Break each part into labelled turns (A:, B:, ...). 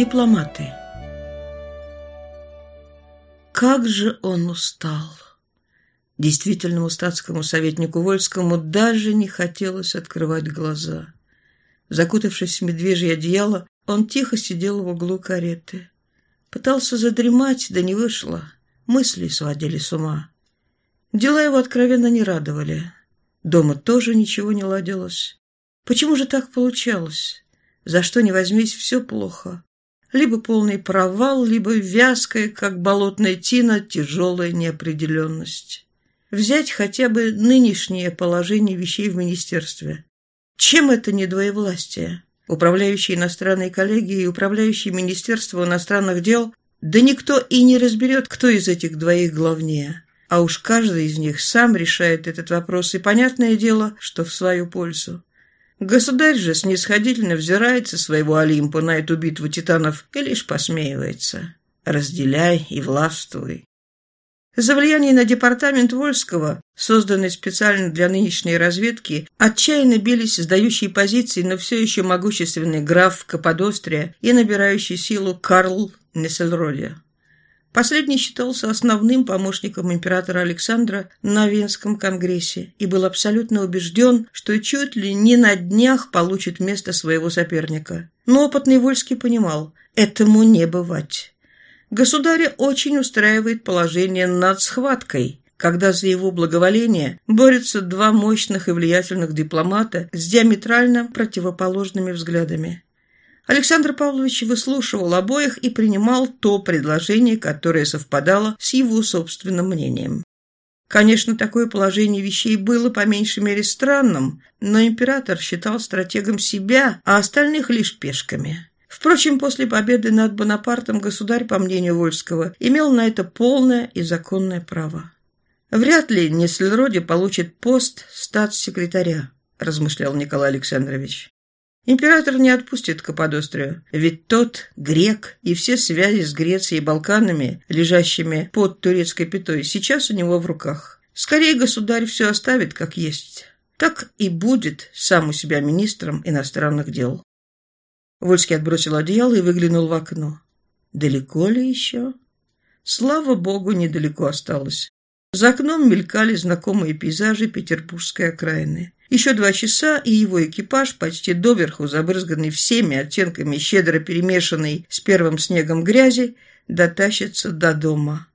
A: Дипломаты. Как же он устал! Действительному статскому советнику Вольскому даже не хотелось открывать глаза. Закутавшись в медвежье одеяло, он тихо сидел в углу кареты. Пытался задремать, да не вышло. Мысли сводили с ума. Дела его откровенно не радовали. Дома тоже ничего не ладилось. Почему же так получалось? За что не возьмись, все плохо. Либо полный провал, либо вязкая, как болотная тина, тяжелая неопределенность. Взять хотя бы нынешнее положение вещей в министерстве. Чем это не двоевластие? Управляющий иностранной коллегией и управляющий Министерством иностранных дел, да никто и не разберет, кто из этих двоих главнее. А уж каждый из них сам решает этот вопрос, и понятное дело, что в свою пользу. Государь же снисходительно взирает со своего Олимпа на эту битву титанов и лишь посмеивается. Разделяй и властвуй. За влияние на департамент Вольского, созданный специально для нынешней разведки, отчаянно бились создающие позиции, но все еще могущественный граф Каппадострия и набирающий силу Карл Нессельроде. Последний считался основным помощником императора Александра на Венском конгрессе и был абсолютно убежден, что чуть ли не на днях получит место своего соперника. Но опытный Вольский понимал, этому не бывать. Государя очень устраивает положение над схваткой, когда за его благоволение борются два мощных и влиятельных дипломата с диаметрально противоположными взглядами. Александр Павлович выслушивал обоих и принимал то предложение, которое совпадало с его собственным мнением. Конечно, такое положение вещей было по меньшей мере странным, но император считал стратегом себя, а остальных лишь пешками. Впрочем, после победы над Бонапартом государь, по мнению Вольского, имел на это полное и законное право. «Вряд ли Неслероде получит пост статс-секретаря», размышлял Николай Александрович. Император не отпустит Каппадострию, ведь тот грек, и все связи с Грецией и Балканами, лежащими под турецкой пятой, сейчас у него в руках. Скорее государь все оставит как есть. Так и будет сам у себя министром иностранных дел. Вольский отбросил одеяло и выглянул в окно. Далеко ли еще? Слава богу, недалеко осталось. За окном мелькали знакомые пейзажи петербургской окраины. Еще два часа, и его экипаж, почти доверху забрызганный всеми оттенками щедро перемешанной с первым снегом грязи, дотащится до дома.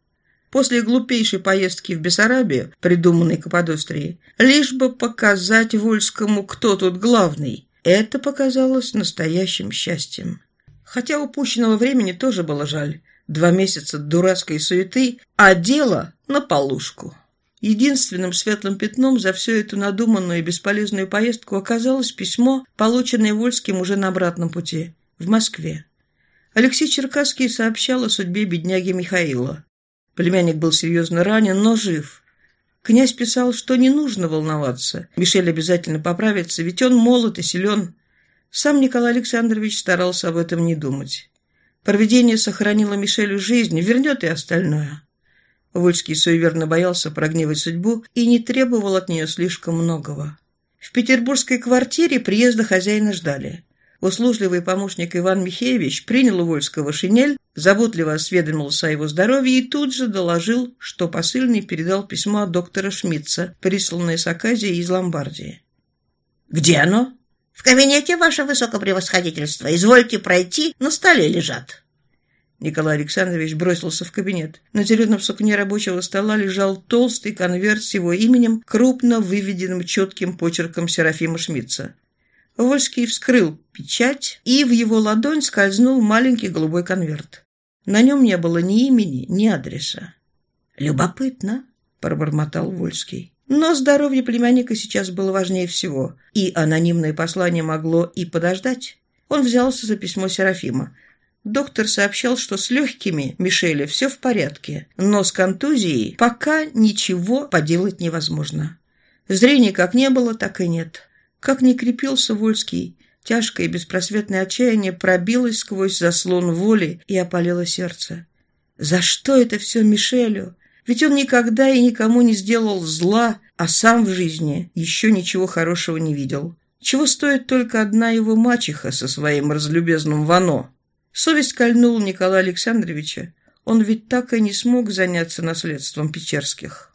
A: После глупейшей поездки в Бессарабию, придуманной Каппадострией, лишь бы показать Вольскому, кто тут главный, это показалось настоящим счастьем. Хотя упущенного времени тоже было жаль. Два месяца дурацкой суеты, а дело на полушку. Единственным светлым пятном за всю эту надуманную и бесполезную поездку оказалось письмо, полученное Вольским уже на обратном пути, в Москве. Алексей Черкасский сообщал о судьбе бедняги Михаила. Племянник был серьезно ранен, но жив. Князь писал, что не нужно волноваться. Мишель обязательно поправится, ведь он молод и силен. Сам Николай Александрович старался об этом не думать. Провидение сохранило Мишелю жизнь, вернет и остальное. Вольский суеверно боялся прогневать судьбу и не требовал от нее слишком многого. В петербургской квартире приезда хозяина ждали. Услужливый помощник Иван Михеевич принял у Вольского шинель, заботливо осведомился о его здоровье и тут же доложил, что посыльный передал письмо от доктора Шмидца, присланное с Аказии из Ломбардии. «Где оно?» «В кабинете, ваше высокопревосходительство. Извольте пройти, на столе лежат». Николай Александрович бросился в кабинет. На зеленом сукне рабочего стола лежал толстый конверт с его именем, крупно выведенным четким почерком Серафима Шмидца. Вольский вскрыл печать, и в его ладонь скользнул маленький голубой конверт. На нем не было ни имени, ни адреса. «Любопытно», — пробормотал Вольский. Но здоровье племянника сейчас было важнее всего, и анонимное послание могло и подождать. Он взялся за письмо Серафима. Доктор сообщал, что с легкими Мишеля все в порядке, но с контузией пока ничего поделать невозможно. Зрения как не было, так и нет. Как ни крепился Вольский, тяжкое и беспросветное отчаяние пробилось сквозь заслон воли и опалило сердце. За что это все Мишелю? Ведь он никогда и никому не сделал зла, а сам в жизни еще ничего хорошего не видел. Чего стоит только одна его мачеха со своим разлюбезным Вано? Совесть кольнула Николая Александровича. Он ведь так и не смог заняться наследством Печерских.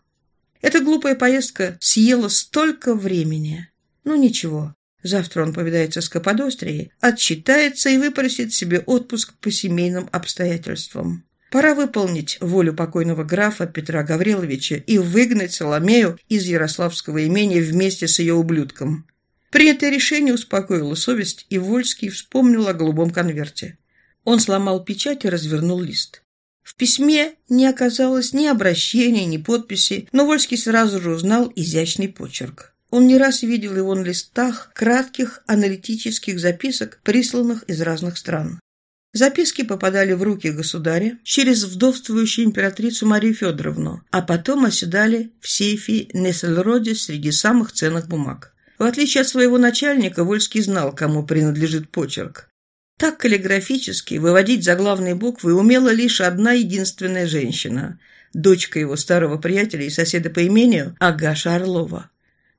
A: Эта глупая поездка съела столько времени. Ну ничего, завтра он повидается с Каппадострией, отчитается и выпросит себе отпуск по семейным обстоятельствам. Пора выполнить волю покойного графа Петра Гавриловича и выгнать Соломею из Ярославского имения вместе с ее ублюдком. Принятое решение успокоило совесть, и Вольский вспомнил о голубом конверте. Он сломал печать и развернул лист. В письме не оказалось ни обращения, ни подписи, но Вольский сразу же узнал изящный почерк. Он не раз видел его на листах кратких аналитических записок, присланных из разных стран. Записки попадали в руки государя через вдовствующую императрицу Марию Федоровну, а потом оседали в сейфе Нессельроде среди самых ценных бумаг. В отличие от своего начальника, Вольский знал, кому принадлежит почерк. Так каллиграфически выводить заглавные буквы умела лишь одна единственная женщина – дочка его старого приятеля и соседа по имению Агаша Орлова.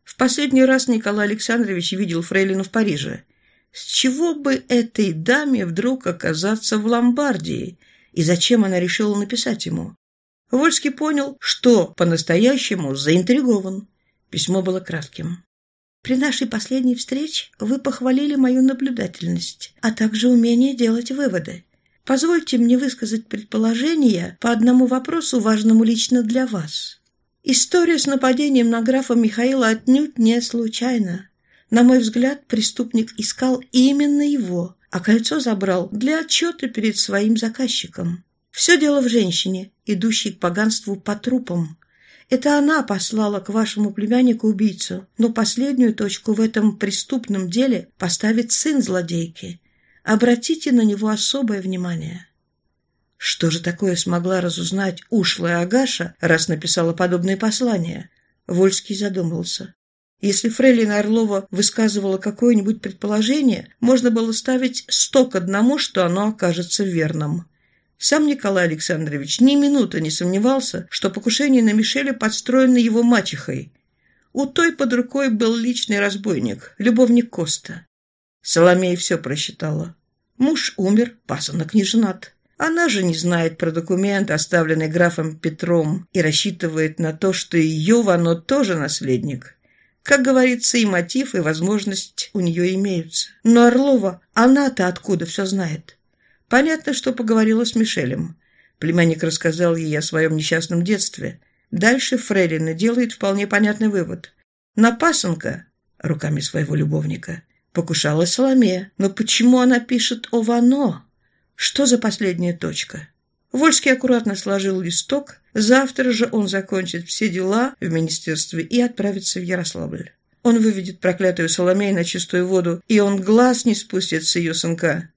A: В последний раз Николай Александрович видел Фрейлину в Париже. С чего бы этой даме вдруг оказаться в Ломбардии? И зачем она решила написать ему? Вольский понял, что по-настоящему заинтригован. Письмо было кратким. «При нашей последней встрече вы похвалили мою наблюдательность, а также умение делать выводы. Позвольте мне высказать предположение по одному вопросу, важному лично для вас. История с нападением на графа Михаила отнюдь не случайна. На мой взгляд, преступник искал именно его, а кольцо забрал для отчета перед своим заказчиком. Все дело в женщине, идущей к поганству по трупам. Это она послала к вашему племяннику убийцу, но последнюю точку в этом преступном деле поставит сын злодейки. Обратите на него особое внимание. Что же такое смогла разузнать ушлая Агаша, раз написала подобные послания? Вольский задумался. Если Фрейлина Орлова высказывала какое-нибудь предположение, можно было ставить сто к одному, что оно окажется верным. Сам Николай Александрович ни минуты не сомневался, что покушение на Мишеля подстроено его мачехой. У той под рукой был личный разбойник, любовник Коста. Соломея все просчитала. Муж умер, пасынок не женат. Она же не знает про документ, оставленный графом Петром, и рассчитывает на то, что ее Вано тоже наследник. Как говорится, и мотив, и возможность у нее имеются. Но Орлова, она-то откуда все знает? Понятно, что поговорила с Мишелем. Племянник рассказал ей о своем несчастном детстве. Дальше Фрейлина делает вполне понятный вывод. На пасынка, руками своего любовника, покушалась Соломея. Но почему она пишет о Вано? Что за последняя точка? Вольский аккуратно сложил листок. Завтра же он закончит все дела в министерстве и отправится в Ярославль. Он выведет проклятую Соломею на чистую воду, и он глаз не спустит с ее сынка.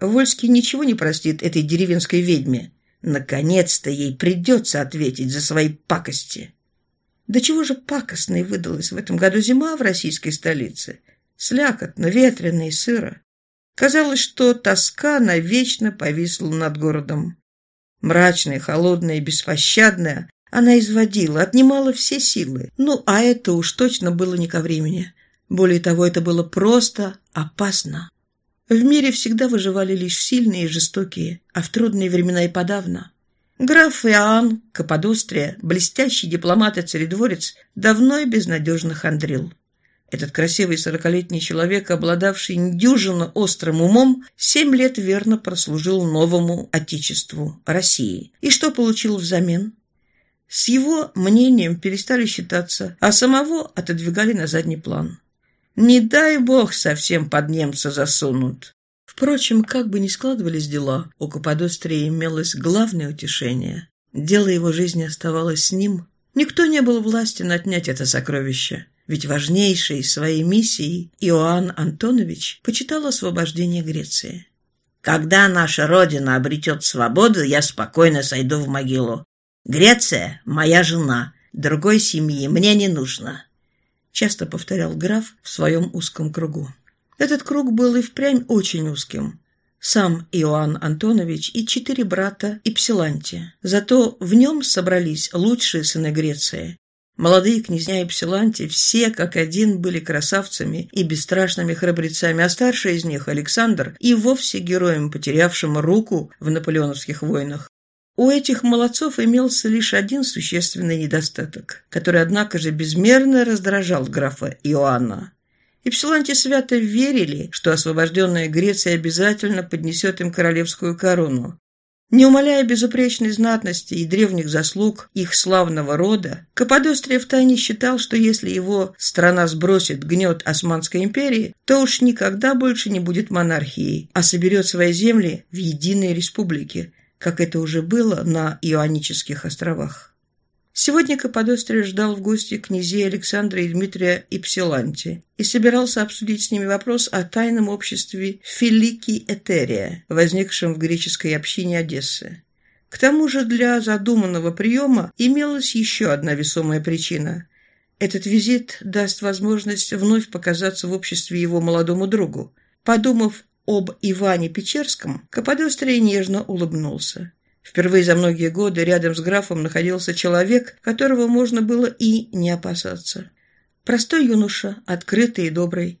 A: Вольский ничего не простит этой деревенской ведьме. Наконец-то ей придется ответить за свои пакости. Да чего же пакостной выдалась в этом году зима в российской столице? Слякотно, ветрено и сыро. Казалось, что тоска навечно повисла над городом. Мрачная, холодная и беспощадная, она изводила, отнимала все силы. Ну, а это уж точно было не ко времени. Более того, это было просто опасно. В мире всегда выживали лишь сильные и жестокие, а в трудные времена и подавно. Граф Иоанн Каппадострия, блестящий дипломат и царедворец, давно и безнадежно хандрил. Этот красивый сорокалетний человек, обладавший недюжинно острым умом, семь лет верно прослужил новому отечеству, России. И что получил взамен? С его мнением перестали считаться, а самого отодвигали на задний план. Не дай бог совсем под немца засунут. Впрочем, как бы ни складывались дела, у Каппадострии имелось главное утешение. Дело его жизни оставалось с ним. Никто не был властен отнять это сокровище ведь важнейшей своей миссией Иоанн Антонович почитал освобождение Греции. «Когда наша Родина обретет свободу, я спокойно сойду в могилу. Греция — моя жена, другой семьи мне не нужно», — часто повторял граф в своем узком кругу. Этот круг был и впрямь очень узким. Сам Иоанн Антонович и четыре брата и Псиланти. Зато в нем собрались лучшие сыны Греции Молодые князья и Псиланти все как один были красавцами и бесстрашными храбрецами, а старший из них, Александр, и вовсе героем, потерявшим руку в наполеоновских войнах. У этих молодцов имелся лишь один существенный недостаток, который, однако же, безмерно раздражал графа Иоанна. Ипсиланти свято верили, что освобожденная Греция обязательно поднесет им королевскую корону. Не умаляя безупречной знатности и древних заслуг их славного рода, Каппадострия втайне считал, что если его страна сбросит гнет Османской империи, то уж никогда больше не будет монархией, а соберет свои земли в единой республике, как это уже было на Ионических островах. Сегодня Каппадострия ждал в гости князей Александра и Дмитрия Ипсиланти и собирался обсудить с ними вопрос о тайном обществе Филики Этерия, возникшем в греческой общине Одессы. К тому же для задуманного приема имелась еще одна весомая причина. Этот визит даст возможность вновь показаться в обществе его молодому другу. Подумав об Иване Печерском, Каппадострий нежно улыбнулся. Впервые за многие годы рядом с графом находился человек, которого можно было и не опасаться. Простой юноша, открытый и добрый.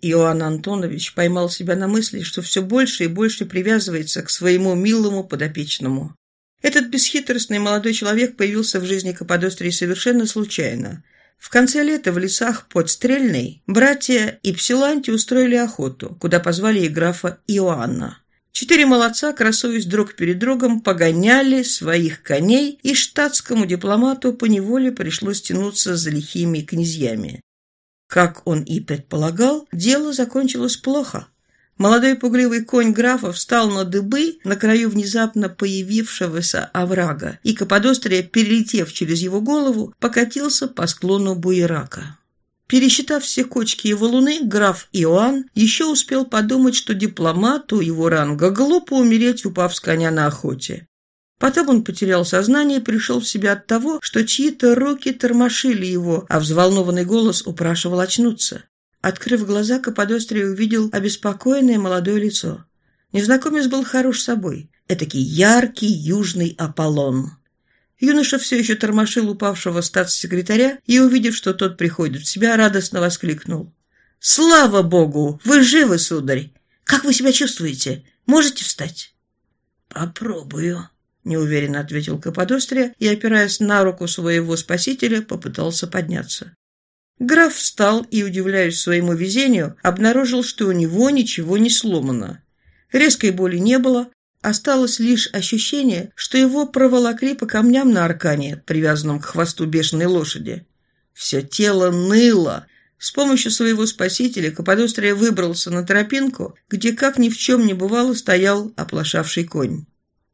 A: Иоанн Антонович поймал себя на мысли, что все больше и больше привязывается к своему милому подопечному. Этот бесхитростный молодой человек появился в жизни Каппадострии совершенно случайно – в конце лета в лесах под Стрельной братья и Псиланти устроили охоту, куда позвали и графа Иоанна. Четыре молодца, красуясь друг перед другом, погоняли своих коней, и штатскому дипломату поневоле пришлось тянуться за лихими князьями. Как он и предполагал, дело закончилось плохо. Молодой пугливый конь графа встал на дыбы на краю внезапно появившегося оврага, и Каподострия, перелетев через его голову, покатился по склону Буерака. Пересчитав все кочки и валуны, граф Иоанн еще успел подумать, что дипломату его ранга глупо умереть, упав с коня на охоте. Потом он потерял сознание и пришел в себя от того, что чьи-то руки тормошили его, а взволнованный голос упрашивал очнуться. Открыв глаза, Каппадострий увидел обеспокоенное молодое лицо. Незнакомец был хорош собой. Этакий яркий южный Аполлон. Юноша все еще тормошил упавшего статс-секретаря и, увидев, что тот приходит в себя, радостно воскликнул. «Слава Богу! Вы живы, сударь! Как вы себя чувствуете? Можете встать?» «Попробую», — неуверенно ответил Каппадострия и, опираясь на руку своего спасителя, попытался подняться. Граф встал и, удивляясь своему везению, обнаружил, что у него ничего не сломано. Резкой боли не было, осталось лишь ощущение, что его проволокли по камням на аркане, привязанном к хвосту бешеной лошади. Все тело ныло. С помощью своего спасителя Каппадострия выбрался на тропинку, где, как ни в чем не бывало, стоял оплошавший конь.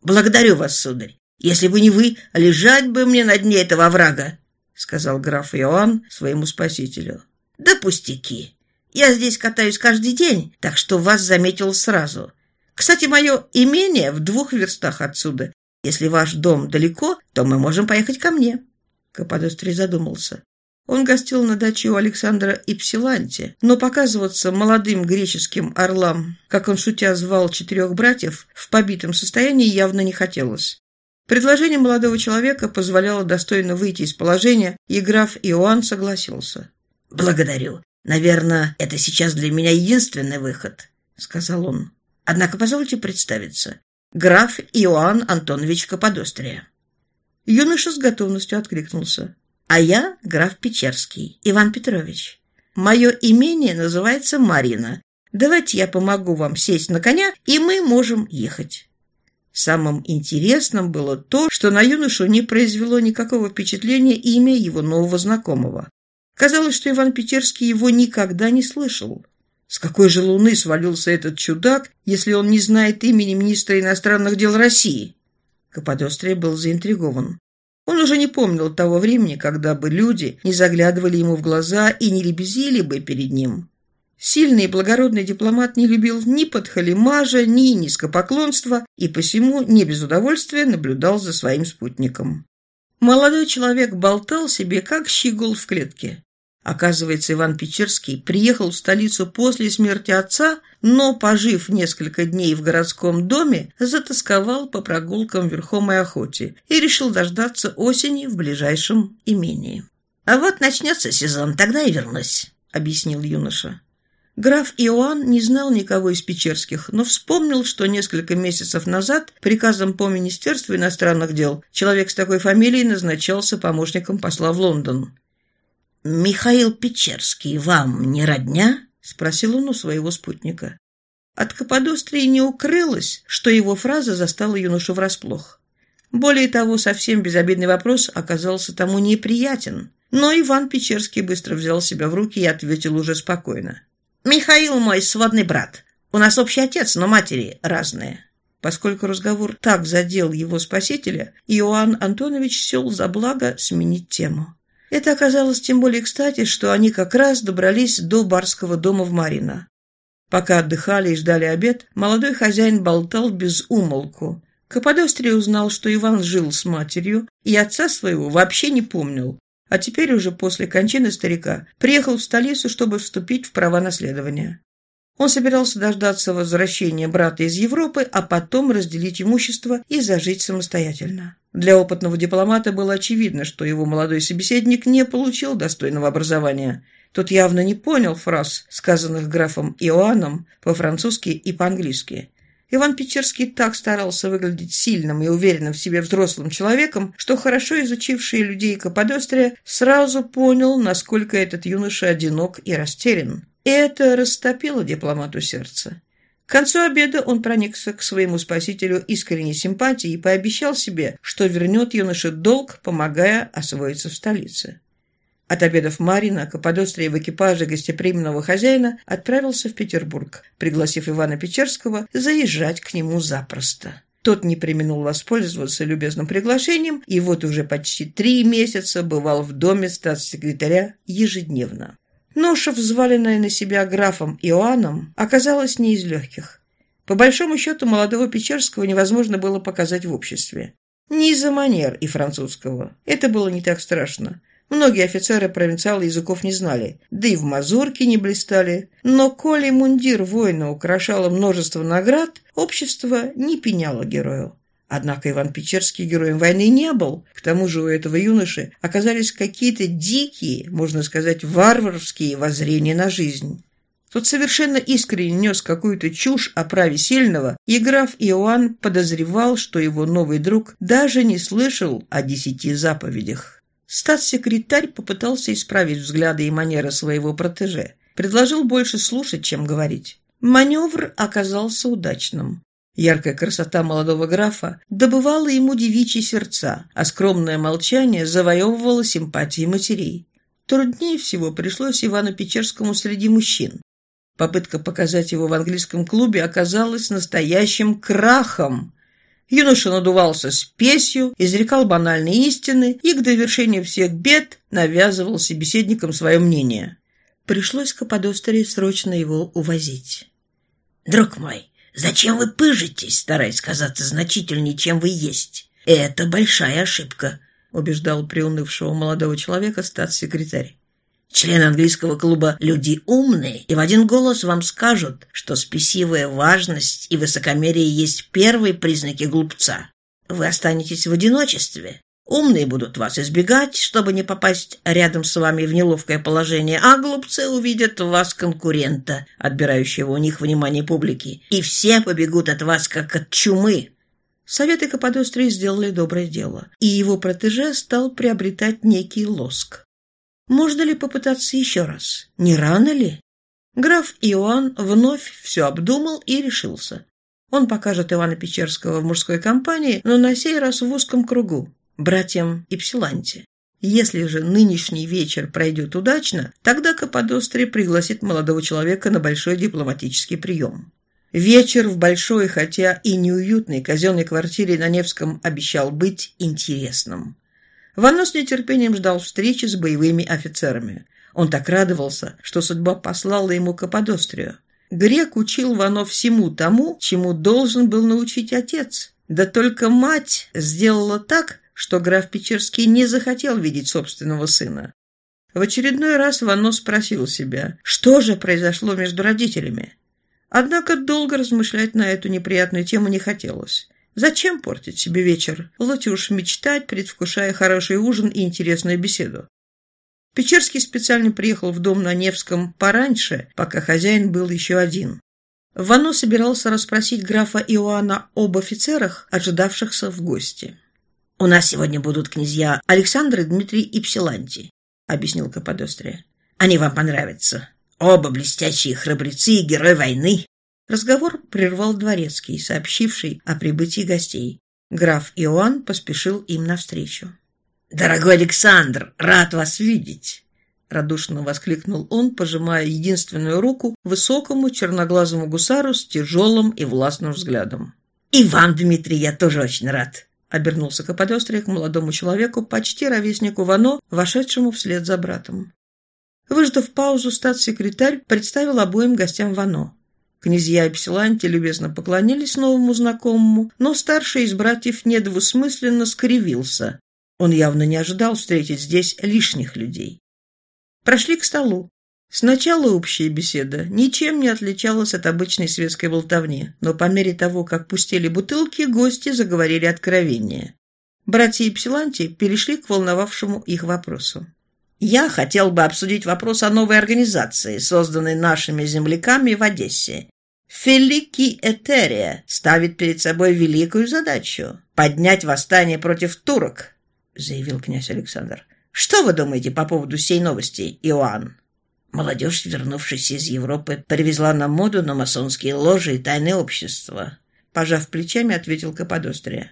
A: «Благодарю вас, сударь. Если бы не вы, лежать бы мне на дне этого врага!» — сказал граф Иоанн своему спасителю. «Да пустяки. Я здесь катаюсь каждый день, так что вас заметил сразу. Кстати, мое имение в двух верстах отсюда. Если ваш дом далеко, то мы можем поехать ко мне». Каппадострий задумался. Он гостил на даче у Александра Ипсиланти, но показываться молодым греческим орлам, как он шутя звал четырех братьев, в побитом состоянии явно не хотелось. Предложение молодого человека позволяло достойно выйти из положения, и граф Иоанн согласился. «Благодарю. Наверное, это сейчас для меня единственный выход», — сказал он. «Однако позвольте представиться. Граф Иоанн Антонович Каподострия». Юноша с готовностью откликнулся. «А я граф Печерский, Иван Петрович. Мое имение называется Марина. Давайте я помогу вам сесть на коня, и мы можем ехать». Самым интересным было то, что на юношу не произвело никакого впечатления имя его нового знакомого. Казалось, что Иван Петерский его никогда не слышал. С какой же луны свалился этот чудак, если он не знает имени министра иностранных дел России? Каподострия был заинтригован. Он уже не помнил того времени, когда бы люди не заглядывали ему в глаза и не лебезили бы перед ним. Сильный и благородный дипломат не любил ни подхалимажа, ни низкопоклонства и посему не без удовольствия наблюдал за своим спутником. Молодой человек болтал себе, как щегол в клетке. Оказывается, Иван Печерский приехал в столицу после смерти отца, но, пожив несколько дней в городском доме, затасковал по прогулкам верхом и охоте и решил дождаться осени в ближайшем имении.
B: «А вот начнется сезон, тогда и вернусь», — объяснил юноша.
A: Граф Иоанн не знал никого из Печерских, но вспомнил, что несколько месяцев назад приказом по Министерству иностранных дел человек с такой фамилией назначался помощником посла в Лондон.
B: «Михаил Печерский вам не родня?»
A: — спросил он у своего спутника. От Каппадострии не укрылось, что его фраза застала юношу врасплох. Более того, совсем безобидный вопрос оказался тому неприятен. Но Иван Печерский быстро взял себя в руки и ответил уже спокойно.
B: «Михаил мой сводный брат. У нас общий отец, но матери разные».
A: Поскольку разговор так задел его спасителя, Иоанн Антонович сел за благо сменить тему. Это оказалось тем более кстати, что они как раз добрались до барского дома в Марино. Пока отдыхали и ждали обед, молодой хозяин болтал без умолку. Каподострий узнал, что Иван жил с матерью и отца своего вообще не помнил, а теперь уже после кончины старика приехал в столицу, чтобы вступить в права наследования. Он собирался дождаться возвращения брата из Европы, а потом разделить имущество и зажить самостоятельно. Для опытного дипломата было очевидно, что его молодой собеседник не получил достойного образования. Тот явно не понял фраз, сказанных графом Иоанном по-французски и по-английски. Иван Печерский так старался выглядеть сильным и уверенным в себе взрослым человеком, что хорошо изучивший людей Каппадострия сразу понял, насколько этот юноша одинок и растерян. Это растопило дипломату сердце. К концу обеда он проникся к своему спасителю искренней симпатией и пообещал себе, что вернет юноше долг, помогая освоиться в столице. От обедов Марина Каппадострия в экипаже гостеприимного хозяина отправился в Петербург, пригласив Ивана Печерского заезжать к нему запросто. Тот не применил воспользоваться любезным приглашением и вот уже почти три месяца бывал в доме статс-секретаря ежедневно. Ноша, взваленная на себя графом Иоанном, оказалась не из легких. По большому счету, молодого Печерского невозможно было показать в обществе. Не из-за манер и французского. Это было не так страшно. Многие офицеры-провинциалы языков не знали, да и в мазурке не блистали. Но коли мундир воина украшало множество наград, общество не пеняло герою. Однако Иван Печерский героем войны не был. К тому же у этого юноши оказались какие-то дикие, можно сказать, варварские воззрения на жизнь. Тот совершенно искренне нес какую-то чушь о праве сильного, и граф Иоанн подозревал, что его новый друг даже не слышал о десяти заповедях. Статс-секретарь попытался исправить взгляды и манеры своего протеже. Предложил больше слушать, чем говорить. Маневр оказался удачным. Яркая красота молодого графа добывала ему девичьи сердца, а скромное молчание завоевывало симпатии матерей. Труднее всего пришлось Ивану Печерскому среди мужчин. Попытка показать его в английском клубе оказалась настоящим крахом. Юноша надувался спесью, изрекал банальные истины и к довершению всех бед навязывал собеседникам свое мнение. Пришлось Каподостере срочно его увозить.
B: «Друг мой, зачем вы пыжитесь, стараясь казаться значительнее, чем вы есть? Это большая ошибка», убеждал приунывшего молодого человека статс-секретарь. Члены английского клуба – люди умные, и в один голос вам скажут, что спесивая важность и высокомерие есть первые признаки глупца. Вы останетесь в одиночестве. Умные будут вас избегать, чтобы не попасть рядом с вами в неловкое положение, а глупцы увидят в вас конкурента, отбирающего у них внимание публики, и все побегут от вас, как от чумы.
A: Советы Каппадострии сделали доброе дело, и его протеже стал приобретать некий лоск. Можно ли попытаться еще раз? Не рано ли? Граф Иоанн вновь все обдумал и решился. Он покажет Ивана Печерского в мужской компании, но на сей раз в узком кругу, братьям Ипсиланте. Если же нынешний вечер пройдет удачно, тогда Каподострий пригласит молодого человека на большой дипломатический прием. Вечер в большой, хотя и неуютной казенной квартире на Невском обещал быть интересным. Вано с нетерпением ждал встречи с боевыми офицерами. Он так радовался, что судьба послала ему Каподострию. Грек учил Вано всему тому, чему должен был научить отец. Да только мать сделала так, что граф Печерский не захотел видеть собственного сына. В очередной раз Вано спросил себя, что же произошло между родителями. Однако долго размышлять на эту неприятную тему не хотелось. Зачем портить себе вечер? Лучше уж мечтать, предвкушая хороший ужин и интересную беседу. Печерский специально приехал в дом на Невском пораньше, пока хозяин был еще один. Вано собирался расспросить графа Иоанна об офицерах, ожидавшихся в гости.
B: «У нас сегодня будут князья Александр, Дмитрий и Псиланти», — объяснил Каподострия. «Они вам понравятся. Оба блестящие храбрецы и герой войны».
A: Разговор прервал дворецкий, сообщивший о прибытии гостей. Граф Иоанн поспешил им навстречу.
B: «Дорогой Александр, рад вас видеть!»
A: Радушно воскликнул он, пожимая единственную руку высокому черноглазому гусару с тяжелым и властным взглядом.
B: «И вам, Дмитрий, я тоже очень рад!»
A: Обернулся Каподострий к молодому человеку, почти ровеснику Вано, вошедшему вслед за братом. Выждав паузу, статс-секретарь представил обоим гостям Вано. Князья Эпсиланти любезно поклонились новому знакомому, но старший из братьев недвусмысленно скривился, он явно не ожидал встретить здесь лишних людей. Прошли к столу. Сначала общая беседа ничем не отличалась от обычной светской болтовни, но по мере того, как пустили бутылки, гости заговорили откровение. Братья Ипсиланти перешли к волновавшему их вопросу.
B: «Я хотел бы обсудить вопрос о новой организации, созданной нашими земляками в Одессе. Фелики Этерия ставит перед собой великую задачу – поднять восстание против турок, — заявил князь Александр. «Что вы думаете по поводу сей новости, Иоанн?» Молодежь, вернувшаяся из Европы, привезла нам моду на масонские ложи и тайные общества. Пожав плечами, ответил Каподострия.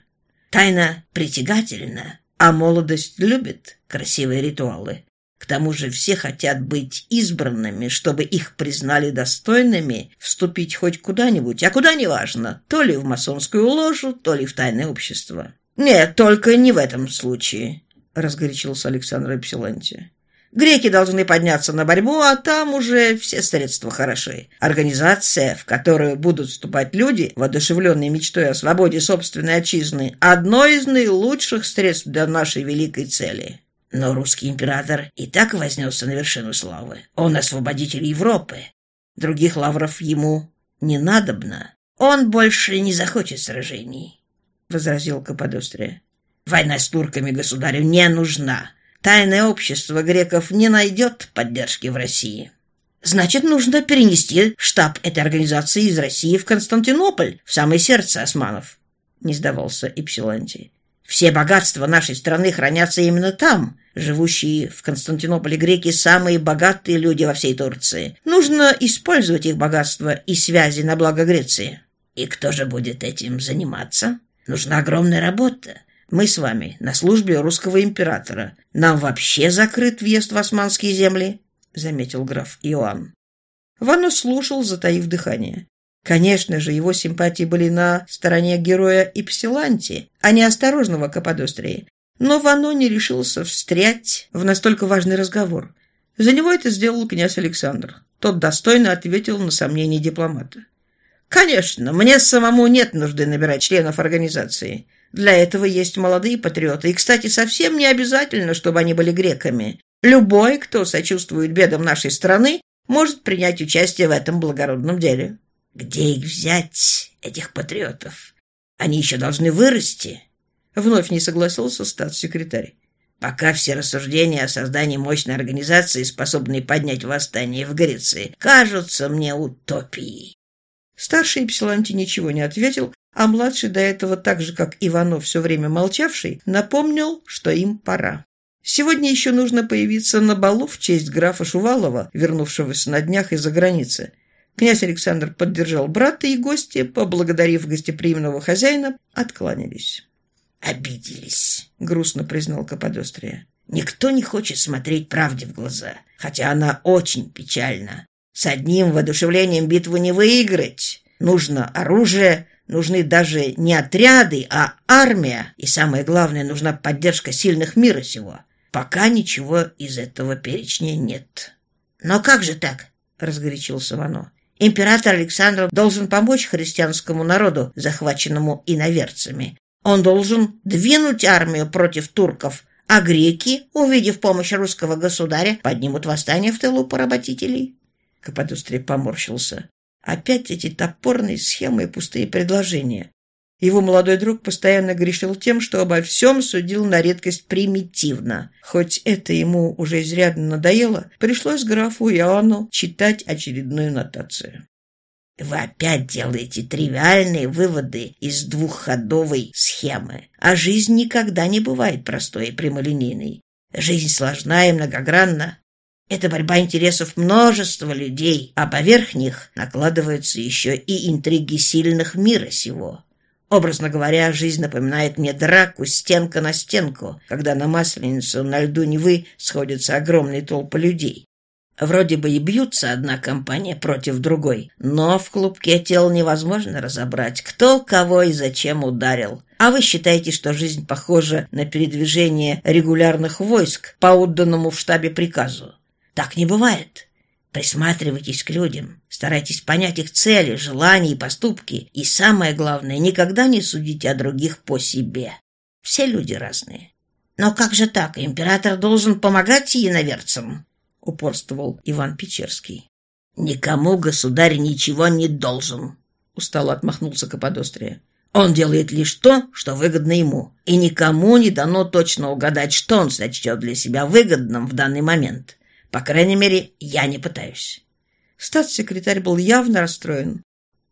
B: Тайна притягательна, а молодость любит красивые ритуалы. К тому же все хотят быть избранными, чтобы их признали достойными вступить хоть куда-нибудь, а куда не важно, то ли в масонскую ложу, то ли в тайное общество. «Нет, только не в этом случае», — разгорячился Александр Эпсиланти. «Греки должны подняться на борьбу, а там уже все средства хороши. Организация, в которую будут вступать люди, воодушевленные мечтой о свободе собственной отчизны, одно из наилучших средств для нашей великой цели». Но русский император и так вознесся на вершину славы. Он освободитель Европы. Других лавров ему не надобно. Он больше не захочет сражений возразил Каподострия. «Война с турками государю не нужна. Тайное общество греков не найдет поддержки в России». «Значит, нужно перенести штаб этой организации из России в Константинополь, в самое сердце османов», — не сдавался Ипсилантий. «Все богатства нашей страны хранятся именно там. Живущие в Константинополе греки – самые богатые люди во всей Турции. Нужно использовать их богатства и связи на благо Греции». «И кто же будет этим заниматься?» Нужна огромная работа. Мы с вами на службе русского императора. Нам вообще закрыт въезд в османские земли», — заметил граф Иоанн.
A: Вано слушал, затаив дыхание. Конечно же, его симпатии были на стороне героя Ипсиланти, а не осторожного Каподострии. Но Вано не решился встрять в настолько важный разговор. За него это сделал князь Александр. Тот достойно ответил на сомнения дипломата. Конечно, мне самому нет нужды набирать членов организации. Для этого есть молодые патриоты. И, кстати, совсем не обязательно, чтобы они были греками. Любой, кто сочувствует бедам нашей страны, может принять участие в этом благородном деле. Где их взять, этих патриотов? Они еще должны вырасти. Вновь не согласился статс-секретарь. Пока все рассуждения о создании мощной организации, способной поднять восстание в Греции, кажутся мне утопией. Старший Ипсиланти ничего не ответил, а младший, до этого так же, как Иванов, все время молчавший, напомнил, что им пора. Сегодня еще нужно появиться на балу в честь графа Шувалова, вернувшегося на днях из-за границы. Князь Александр поддержал брата, и гости, поблагодарив гостеприимного хозяина, откланялись. «Обиделись», — грустно признал Каподострия. «Никто не хочет смотреть правде в глаза, хотя она очень печальна. С одним воодушевлением битву не выиграть. Нужно оружие, нужны даже не отряды, а армия. И самое главное, нужна поддержка сильных мира сего. Пока ничего из этого перечня нет. «Но как же так?» — разгорячился Вано. «Император Александр должен помочь христианскому народу, захваченному иноверцами. Он должен двинуть армию против турков, а греки, увидев помощь русского государя, поднимут восстание в тылу поработителей». Каподострий поморщился. Опять эти топорные схемы и пустые предложения. Его молодой друг постоянно грешил тем, что обо всем судил на редкость примитивно. Хоть это ему уже изрядно надоело, пришлось графу Иоанну читать очередную нотацию.
B: Вы опять делаете тривиальные выводы из двухходовой схемы. А жизнь никогда не бывает простой и прямолинейной. Жизнь сложна и многогранна. Это борьба интересов множества людей, а поверх них накладываются еще и интриги сильных мира сего. Образно говоря, жизнь напоминает мне драку стенка на стенку, когда на Масленицу на льду Невы сходятся огромные толпы людей. Вроде бы и бьются одна компания против другой, но в клубке тел невозможно разобрать, кто кого и зачем ударил. А вы считаете, что жизнь похожа на передвижение регулярных войск по отданному в штабе приказу? Так не бывает. Присматривайтесь к людям, старайтесь понять их цели, желания и поступки, и самое главное, никогда не судите о других по себе. Все люди разные. Но как же так? Император должен помогать иноверцам, упорствовал Иван Печерский. Никому государь ничего не должен, устало отмахнулся Каподострия. Он делает лишь то, что выгодно ему, и никому не дано точно угадать, что он сочтет для себя выгодным в данный момент. По крайней мере, я не пытаюсь.
A: Статс-секретарь был явно расстроен.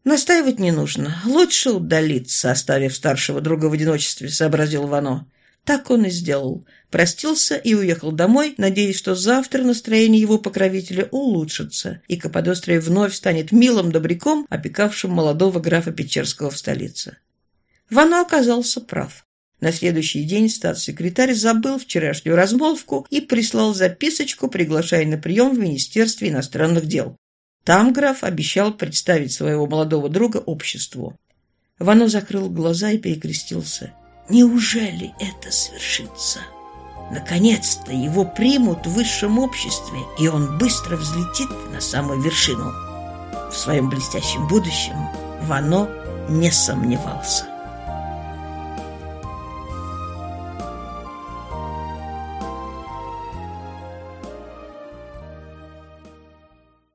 A: «Настаивать не нужно. Лучше удалиться, оставив старшего друга в одиночестве», — сообразил Вано. Так он и сделал. Простился и уехал домой, надеясь, что завтра настроение его покровителя улучшится, и Каподострия вновь станет милым добряком, опекавшим молодого графа Печерского в столице. Вано оказался прав. На следующий день статс-секретарь забыл вчерашнюю размолвку и прислал записочку, приглашая на прием в Министерстве иностранных дел. Там граф обещал представить своего молодого друга обществу. Вано закрыл глаза и перекрестился. Неужели это свершится? Наконец-то его примут в высшем обществе, и он быстро взлетит на самую вершину. В своем блестящем будущем Вано не сомневался.